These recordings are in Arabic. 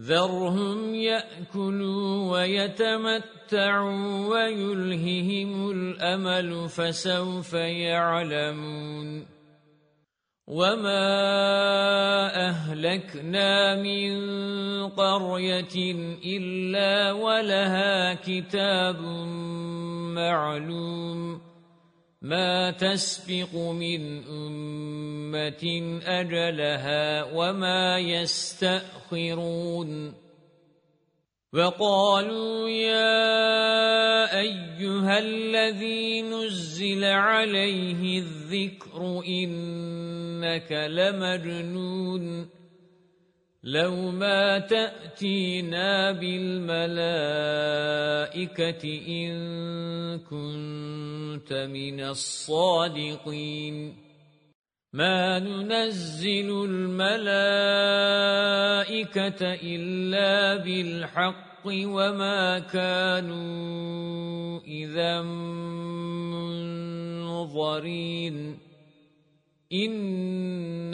ذَرْهُمْ يَأْكُلُوا وَيَتَمَتَّعُوا وَيُلْهِهِمُ الْأَمَلُ فَسَوْفَ يَعْلَمُونَ. وَمَا أَهْلَكْنَا مِنْ قَرْيَةٍ إِلَّا وَلَهَا كِتَابٌ مَعْلُومٌ. مَا تَسْبِقُ مِنْ أُمَّةٍ أَجَلَهَا وَمَا يَسْتَأْخِرُونَ. وَقَالُوا يَا أَيُّهَا الَّذِي نُزِّلَ عَلَيْهِ الذِّكْرُ إِنَّكَ لَمَجْنُونٌ. لَوْ مَا تَأْتِينَا بِالْمَلَائِكَةِ إِن كُنتَ مِنَ الصَّادِقِينَ. مَا نُنَزِّلُ الْمَلَائِكَةَ إِلَّا بِالْحَقِّ وَمَا كَانُوا إِذًا مُنظَرِينَ.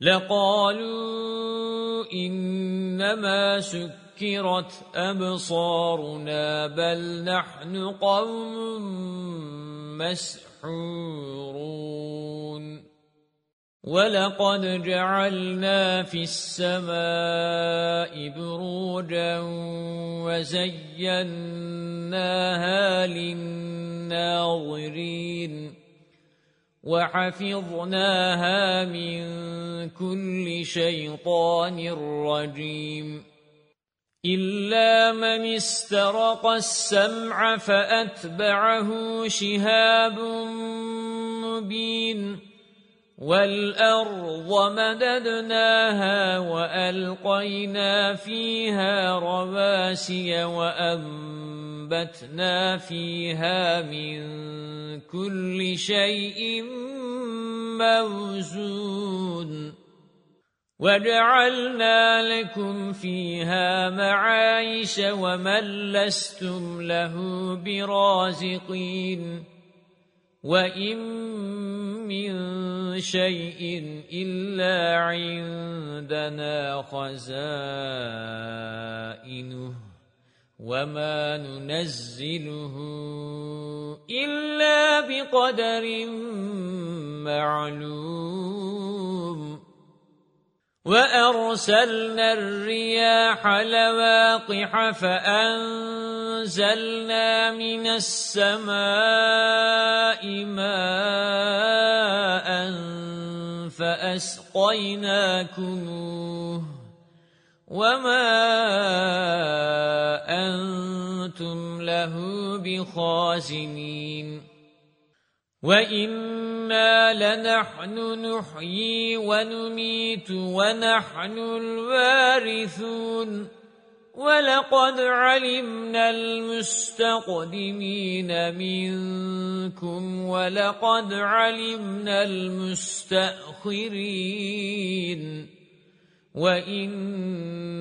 لَقَالُوا إِنَّمَا سُكِّرَتْ أَبْصَارُنَا بَلْ نَحْنُ قَوْمٌ مَسْحُورُونَ. وَلَقَدْ جَعَلْنَا فِي السَّمَاءِ بُرُوجًا وَزَيَّنَّاهَا لِلنَّاظِرِينَ. وَحَفِظْنَاهَا مِنْ كُلِّ شَيْطَانٍ رَجِيمٍ. إِلَّا مَنِ اسْتَرَقَ السَّمْعَ فَأَتْبَعَهُ شِهَابٌ مُبِينٌ. وَالْأَرْضَ مَدَدْنَاهَا وَأَلْقَيْنَا فِيهَا رَوَاسِيَ وَأَنبَتْنَا فِيهَا مِن كُلِّ شَيْءٍ مَّوْزُونٍ وَجَعَلْنَا لَكُمْ فِيهَا مَعَايِشَ وَمَن لَّسْتُمْ لَهُ بِرَازِقِينَ وَإِن مِّن شَيْءٍ إِلَّا عِندَنَا خَزَائِنُهُ وَمَا نُنَزِّلُهُ إِلَّا بِقَدَرٍ مَّعْلُومٍ وَأَرْسَلْنَا الرِّيَاحَ لَوَاقِحَ فَأَنزَلْنَا مِنَ السَّمَاءِ مَاءً فَأَسْقَيْنَاكُمُوهُ وَمَا أَنْتُمْ لَهُ بِخَازِنِينَ وَإِنَّا لَنَحْنُ نُحْيِي وَنُمِيتُ وَنَحْنُ الْوَارِثُونَ وَلَقَدْ عَلِمْنَا الْمُسْتَقْدِمِينَ مِنكُمْ وَلَقَدْ عَلِمْنَا الْمُسْتَأْخِرِينَ وَإِنَّ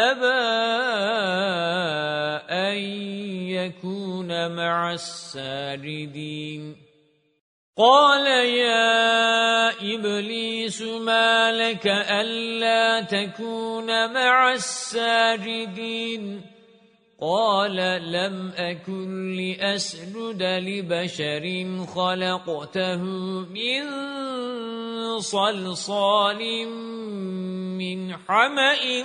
أَبَى أَن يَكُونَ مَعَ السَّاجِدِينَ. قَالَ يَا إِبْلِيسُ مَا لَكَ أَلَّا تَكُونَ مَعَ السَّاجِدِينَ؟ قَالَ لَمْ أَكُنْ لِأَسْجُدَ لِبَشَرٍ خَلَقْتَهُ مِنْ صَلْصَالٍ مِنْ حَمَإٍ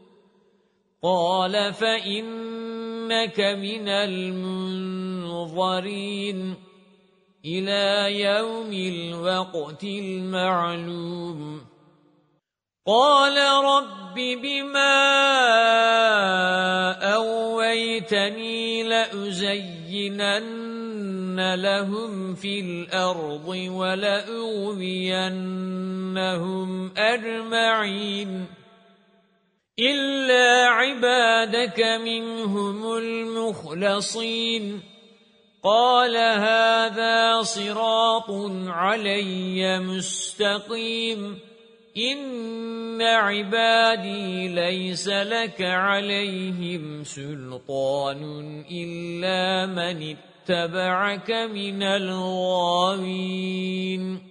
قال فإنك من المنظرين إلى يوم الوقت المعلوم. قال رب بما أويتني لأزينن لهم في الأرض ولأغوينهم أجمعين. إلا عبادك منهم المخلصين. قال هذا صراط علي مستقيم. إِنَّ عِبَادِي لَيْسَ لَكَ عَلَيْهِمْ سُلْطَانٌ إِلَّا مَنِ اتَّبَعَكَ مِنَ الْغَاوِينَ.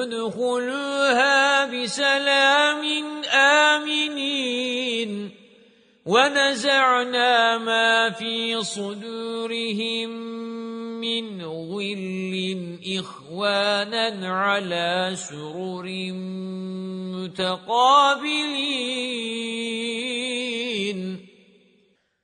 ادخلوها بسلام آمنين. ونزعنا ما في صدورهم مِنْ غِلٍّ إِخْوَانًا عَلَى سُرُرٍ مُتَقَابِلِينَ.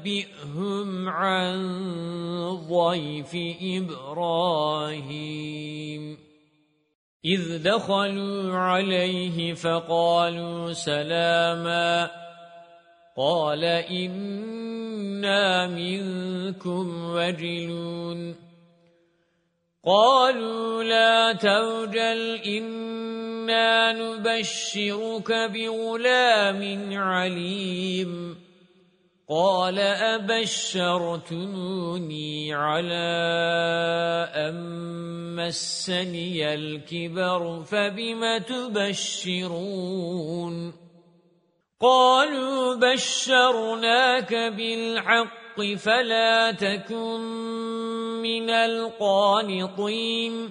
ونبئهم عن ضيف إبراهيم إذ دخلوا عليه فقالوا سلاماً قال إنا منكم وجلون قالوا لا توجل إنا نبشرك بغلام عليم قال أبشرتموني على أن مسني الكبر فبم تبشرون؟ قالوا بشرناك بالحق فلا تكن من القانطين.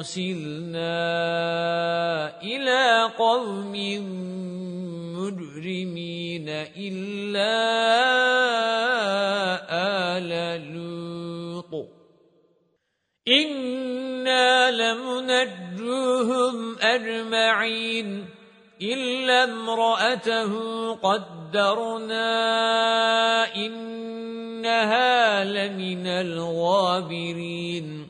أرسلنا إلى قوم مجرمين إلا آل لوط إنا لمنجوهم أجمعين إلا امرأته قدرنا إنها لمن الغابرين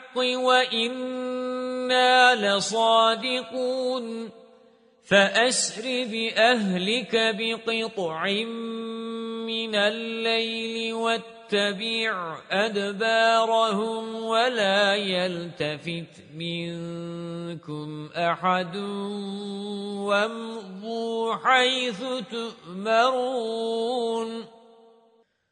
وَإِنَّا لَصَادِقُونَ. فَأَسْرِ بِأَهْلِكَ بِقِطْعٍ مِنَ اللَّيْلِ وَاتَّبِعْ أَدْبَارَهُمْ وَلَا يَلْتَفِتْ مِنكُمْ أَحَدٌ وَامْضُوا حَيْثُ تُؤْمَرُونَ.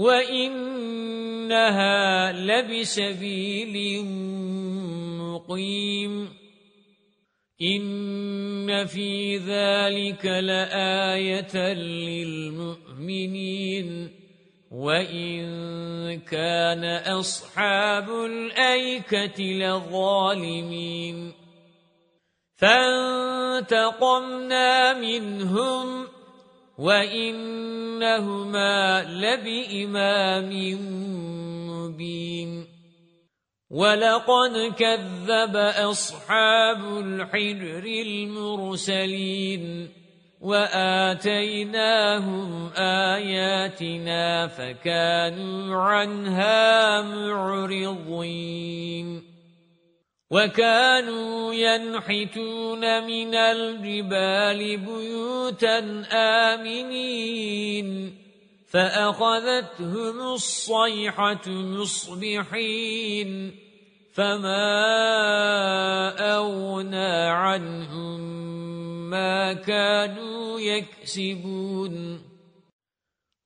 وَإِنَّهَا لَبِسَبِيلٍ مُقِيمٍ إِنَّ فِي ذَلِكَ لَآيَةً لِلْمُؤْمِنِينَ وَإِن كَانَ أَصْحَابُ الْأَيْكَةِ لَظَالِمِينَ فَانْتَقَمْنَا مِنْهُمْ وَإِنَّهُمَا لَبِإِمَامٍ مُبِينٍ وَلَقَدْ كَذَّبَ أَصْحَابُ الْحِجْرِ الْمُرْسَلِينَ وَآتَيْنَاهُمْ آيَاتِنَا فَكَانُوا عَنْهَا مُعْرِضِينَ وَكَانُوا يَنْحِتُونَ مِنَ الْجِبَالِ بُيُوتًا آمِنِينَ. فَأَخَذَتْهُمُ الصَّيْحَةُ مُصْبِحِينَ. فَمَا أَغْنَى عَنْهُمْ ما كانوا يكسبون.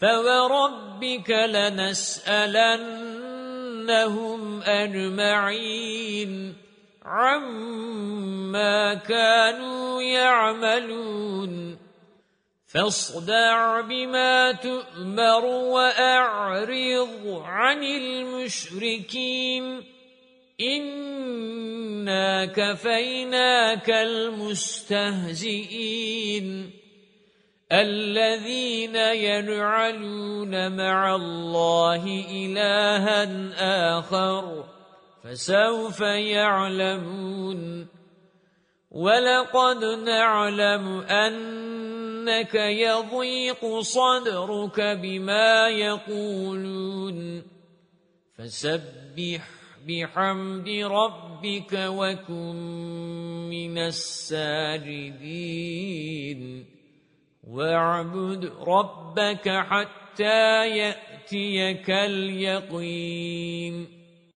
فَوَرَبِّكَ لَنَسْأَلَنَّهُمْ أَجْمَعِينَ عَمَّا كَانُوا يَعْمَلُونَ فاصدع بما تؤمر وأعرض عن المشركين إنا كفيناك المستهزئين الذين يجعلون مع الله إلها آخر فسوف يعلمون وَلَقَدْ نَعْلَمُ أَنَّكَ يَضِيقُ صَدْرُكَ بِمَا يَقُولُونَ فَسَبِّحْ بِحَمْدِ رَبِّكَ وَكُن مِّنَ السَّاجِدِينَ وَاعْبُدْ رَبَّكَ حَتَّى يَأْتِيَكَ الْيَقِينُ.